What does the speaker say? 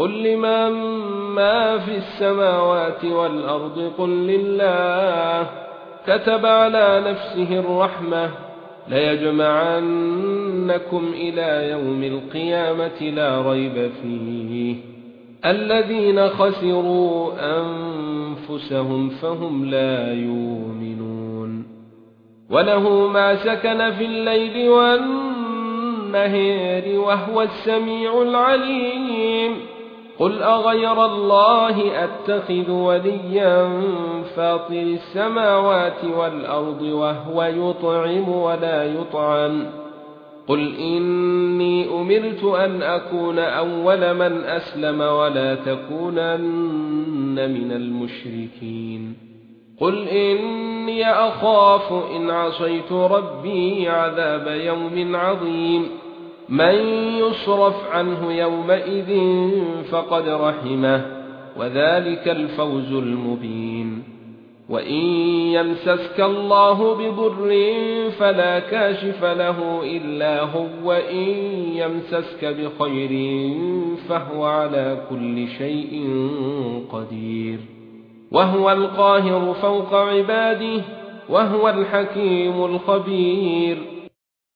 قل لمن ما في السماوات والارض قل لله كتب على نفسه الرحمه ليجمعنكم إلى يوم القيامه لا ريب فيه الذين خسروا انفسهم فهم لا يؤمنون وله ما سكن في الليل والنهار وهو السميع العليم قل اغير الله اتخذ وليا فاطر السماوات والارض وهو يطعم ولا يطعم قل اني امرت ان اكون اول من اسلم ولا تكونن من المشركين قل اني اخاف ان عصيت ربي عذاب يوم عظيم من يصرف عنه يومئذ فقد رحمه وذلك الفوز المبين. وإن يمسسك الله بضر فلا كاشف له إلا هو وان يمسسك بخير فهو على كل شيء قدير. وهو القاهر فوق عباده وهو الحكيم الخبير.